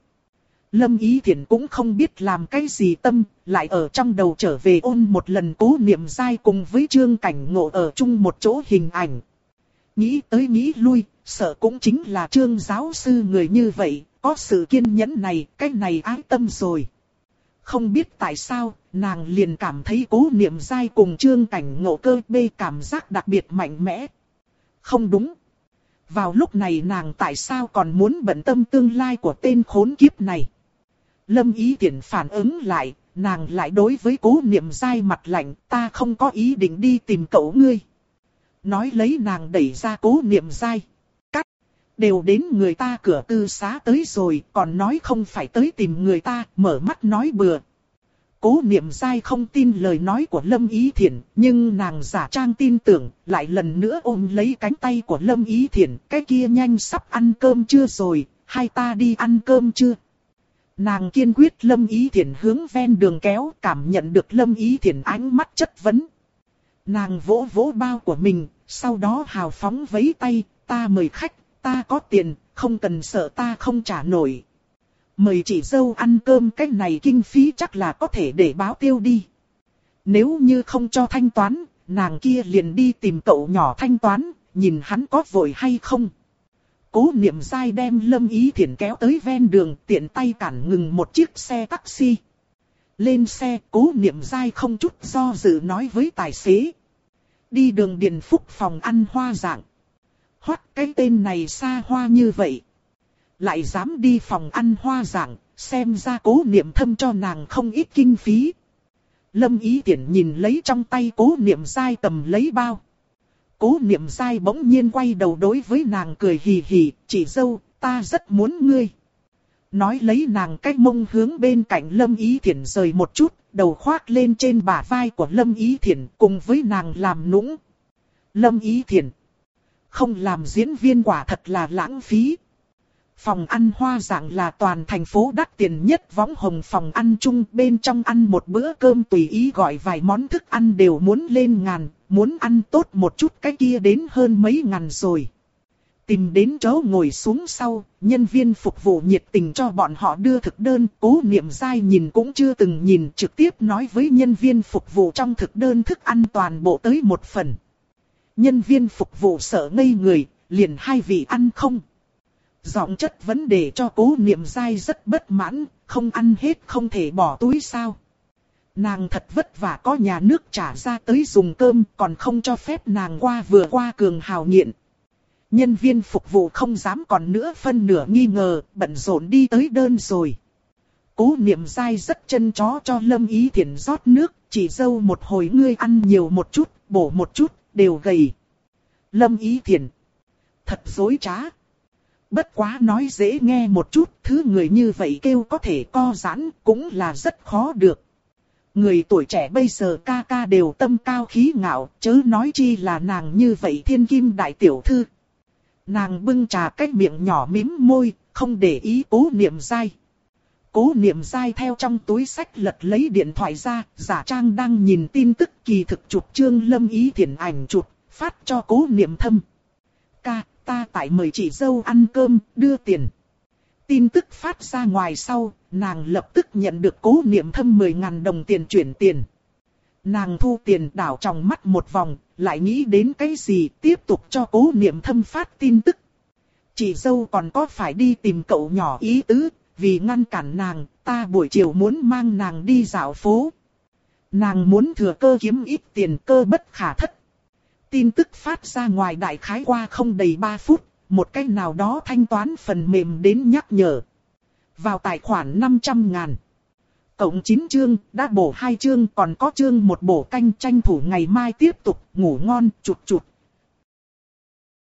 Lâm Ý Thiển cũng không biết làm cái gì tâm, lại ở trong đầu trở về ôn một lần cố niệm dai cùng với trương cảnh ngộ ở chung một chỗ hình ảnh. Nghĩ tới nghĩ lui, sợ cũng chính là trương giáo sư người như vậy, có sự kiên nhẫn này, cái này ái tâm rồi. Không biết tại sao, nàng liền cảm thấy cố niệm dai cùng trương cảnh ngộ cơ bê cảm giác đặc biệt mạnh mẽ. Không đúng. Vào lúc này nàng tại sao còn muốn bận tâm tương lai của tên khốn kiếp này. Lâm ý tiện phản ứng lại, nàng lại đối với cố niệm dai mặt lạnh, ta không có ý định đi tìm cậu ngươi. Nói lấy nàng đẩy ra cố niệm dai. Đều đến người ta cửa tư xá tới rồi, còn nói không phải tới tìm người ta, mở mắt nói bừa. Cố niệm dai không tin lời nói của Lâm Ý Thiển, nhưng nàng giả trang tin tưởng, lại lần nữa ôm lấy cánh tay của Lâm Ý Thiển, cái kia nhanh sắp ăn cơm chưa rồi, hai ta đi ăn cơm chưa? Nàng kiên quyết Lâm Ý Thiển hướng ven đường kéo, cảm nhận được Lâm Ý Thiển ánh mắt chất vấn. Nàng vỗ vỗ bao của mình, sau đó hào phóng vấy tay, ta mời khách, ta có tiền, không cần sợ ta không trả nổi. Mời chị dâu ăn cơm cách này kinh phí chắc là có thể để báo tiêu đi. Nếu như không cho thanh toán, nàng kia liền đi tìm cậu nhỏ thanh toán, nhìn hắn có vội hay không. Cố niệm sai đem lâm ý thiển kéo tới ven đường tiện tay cản ngừng một chiếc xe taxi. Lên xe cố niệm dai không chút do dự nói với tài xế. Đi đường Điền Phúc phòng ăn hoa dạng. Hoắc cái tên này xa hoa như vậy. Lại dám đi phòng ăn hoa giảng, xem ra cố niệm thâm cho nàng không ít kinh phí. Lâm ý tiện nhìn lấy trong tay cố niệm dai cầm lấy bao. Cố niệm dai bỗng nhiên quay đầu đối với nàng cười hì hì, chị dâu, ta rất muốn ngươi. nói lấy nàng cách mông hướng bên cạnh Lâm Ý Thiển rời một chút, đầu khoác lên trên bả vai của Lâm Ý Thiển cùng với nàng làm nũng. Lâm Ý Thiển, không làm diễn viên quả thật là lãng phí. Phòng ăn hoa dạng là toàn thành phố đắt tiền nhất võng hồng phòng ăn chung bên trong ăn một bữa cơm tùy ý gọi vài món thức ăn đều muốn lên ngàn, muốn ăn tốt một chút cái kia đến hơn mấy ngàn rồi. Tìm đến chỗ ngồi xuống sau, nhân viên phục vụ nhiệt tình cho bọn họ đưa thực đơn, cố niệm dai nhìn cũng chưa từng nhìn trực tiếp nói với nhân viên phục vụ trong thực đơn thức ăn toàn bộ tới một phần. Nhân viên phục vụ sợ ngây người, liền hai vị ăn không. Giọng chất vấn đề cho cố niệm dai rất bất mãn, không ăn hết không thể bỏ túi sao. Nàng thật vất vả có nhà nước trả ra tới dùng cơm còn không cho phép nàng qua vừa qua cường hào nghiện. Nhân viên phục vụ không dám còn nữa phân nửa nghi ngờ, bận rộn đi tới đơn rồi. Cố niệm dai rất chân chó cho Lâm Ý Thiển rót nước, chỉ dâu một hồi ngươi ăn nhiều một chút, bổ một chút, đều gầy. Lâm Ý Thiền. Thật dối trá. Bất quá nói dễ nghe một chút, thứ người như vậy kêu có thể co giãn, cũng là rất khó được. Người tuổi trẻ bây giờ ca ca đều tâm cao khí ngạo, chớ nói chi là nàng như vậy thiên kim đại tiểu thư. Nàng bưng trà cách miệng nhỏ mím môi, không để ý cố niệm dai. Cố niệm dai theo trong túi sách lật lấy điện thoại ra, giả trang đang nhìn tin tức kỳ thực chụp trương lâm ý thiền ảnh chụp, phát cho cố niệm thâm. Ca, ta tại mời chị dâu ăn cơm, đưa tiền. Tin tức phát ra ngoài sau, nàng lập tức nhận được cố niệm thâm 10.000 đồng tiền chuyển tiền. Nàng thu tiền đảo trong mắt một vòng, lại nghĩ đến cái gì tiếp tục cho cố niệm thâm phát tin tức. Chị dâu còn có phải đi tìm cậu nhỏ ý tứ, vì ngăn cản nàng, ta buổi chiều muốn mang nàng đi dạo phố. Nàng muốn thừa cơ kiếm ít tiền cơ bất khả thất. Tin tức phát ra ngoài đại khái qua không đầy 3 phút, một cách nào đó thanh toán phần mềm đến nhắc nhở. Vào tài khoản 500 ngàn. Cộng 9 chương, đã bổ hai chương còn có chương một bổ canh tranh thủ ngày mai tiếp tục ngủ ngon, chụt chụt.